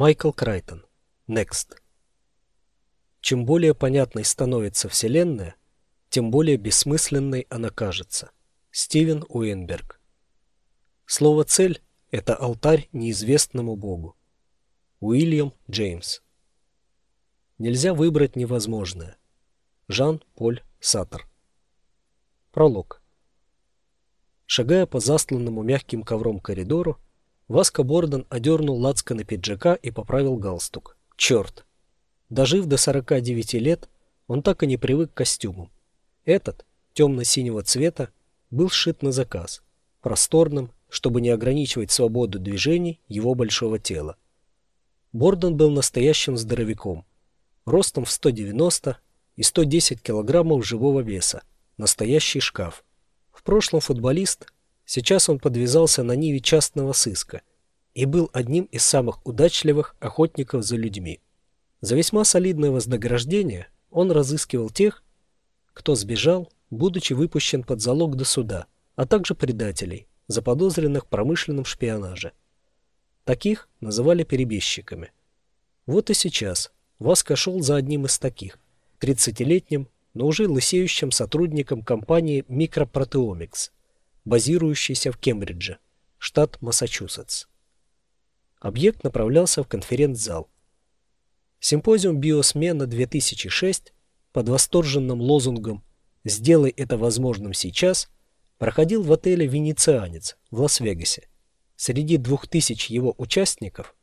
Майкл Крайтон. Next. Чем более понятной становится Вселенная, тем более бессмысленной она кажется. Стивен Уинберг. Слово «цель» — это алтарь неизвестному Богу. Уильям Джеймс. Нельзя выбрать невозможное. Жан-Поль Саттер. Пролог. Шагая по застланному мягким ковром коридору, Васка Борден одернул лацканы пиджака и поправил галстук. Черт! Дожив до 49 лет, он так и не привык к костюмам. Этот, темно-синего цвета, был сшит на заказ, просторным, чтобы не ограничивать свободу движений его большого тела. Борден был настоящим здоровяком, ростом в 190 и 110 килограммов живого веса, настоящий шкаф. В прошлом футболист, сейчас он подвязался на ниве частного сыска и был одним из самых удачливых охотников за людьми. За весьма солидное вознаграждение он разыскивал тех, кто сбежал, будучи выпущен под залог до суда, а также предателей, заподозренных в промышленном шпионаже. Таких называли перебежчиками. Вот и сейчас Васка шел за одним из таких, 30-летним, но уже лысеющим сотрудником компании Microproteomics, базирующейся в Кембридже, штат Массачусетс. Объект направлялся в конференц-зал. Симпозиум Биосмена 2006 под восторженным лозунгом «Сделай это возможным сейчас» проходил в отеле «Венецианец» в Лас-Вегасе. Среди двух тысяч его участников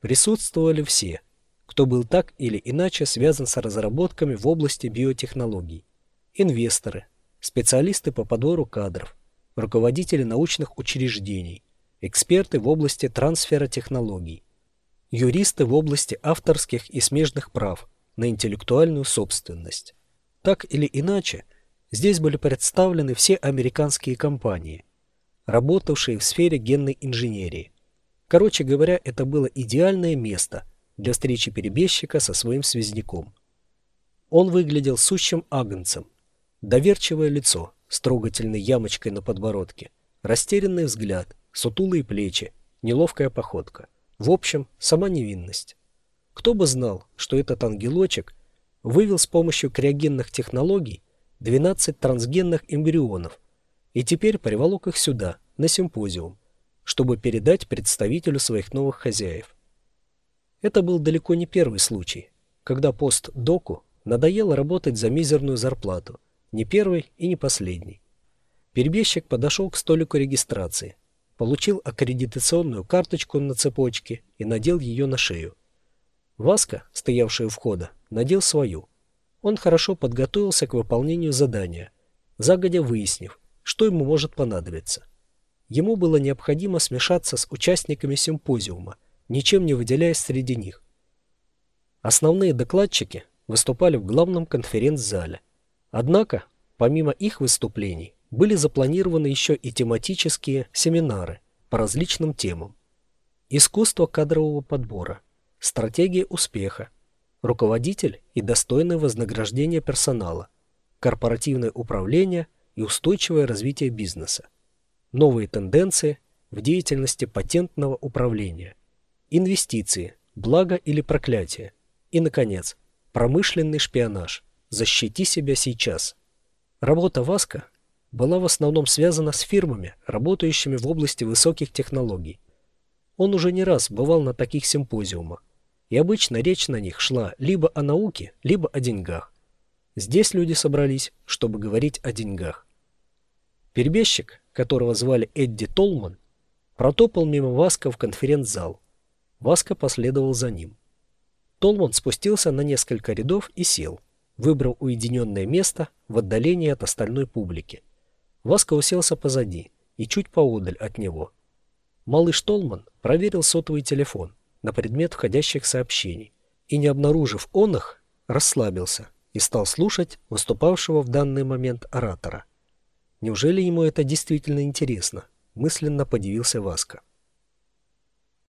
присутствовали все, кто был так или иначе связан с разработками в области биотехнологий. Инвесторы, специалисты по подбору кадров, руководители научных учреждений, эксперты в области трансфера технологий, юристы в области авторских и смежных прав на интеллектуальную собственность. Так или иначе, здесь были представлены все американские компании, работавшие в сфере генной инженерии. Короче говоря, это было идеальное место для встречи перебежчика со своим связняком. Он выглядел сущим агнцем, доверчивое лицо с трогательной ямочкой на подбородке, растерянный взгляд, сутулые плечи, неловкая походка. В общем, сама невинность. Кто бы знал, что этот ангелочек вывел с помощью криогенных технологий 12 трансгенных эмбрионов и теперь приволок их сюда, на симпозиум, чтобы передать представителю своих новых хозяев. Это был далеко не первый случай, когда пост-доку надоело работать за мизерную зарплату, не первый и не последний. Перебежчик подошел к столику регистрации, получил аккредитационную карточку на цепочке и надел ее на шею. Васка, стоявший у входа, надел свою. Он хорошо подготовился к выполнению задания, загодя выяснив, что ему может понадобиться. Ему было необходимо смешаться с участниками симпозиума, ничем не выделяясь среди них. Основные докладчики выступали в главном конференц-зале. Однако, помимо их выступлений, были запланированы еще и тематические семинары по различным темам. Искусство кадрового подбора, стратегия успеха, руководитель и достойное вознаграждение персонала, корпоративное управление и устойчивое развитие бизнеса, новые тенденции в деятельности патентного управления, инвестиции, благо или проклятие и, наконец, промышленный шпионаж. Защити себя сейчас. Работа ВАСКО была в основном связана с фирмами, работающими в области высоких технологий. Он уже не раз бывал на таких симпозиумах, и обычно речь на них шла либо о науке, либо о деньгах. Здесь люди собрались, чтобы говорить о деньгах. Перебежчик, которого звали Эдди Толман, протопал мимо Васка в конференц-зал. Васка последовал за ним. Толман спустился на несколько рядов и сел, выбрав уединенное место в отдалении от остальной публики. Васка уселся позади и чуть поодаль от него. Малыш Толман проверил сотовый телефон на предмет входящих сообщений и, не обнаружив он их, расслабился и стал слушать выступавшего в данный момент оратора. Неужели ему это действительно интересно? Мысленно подивился Васка.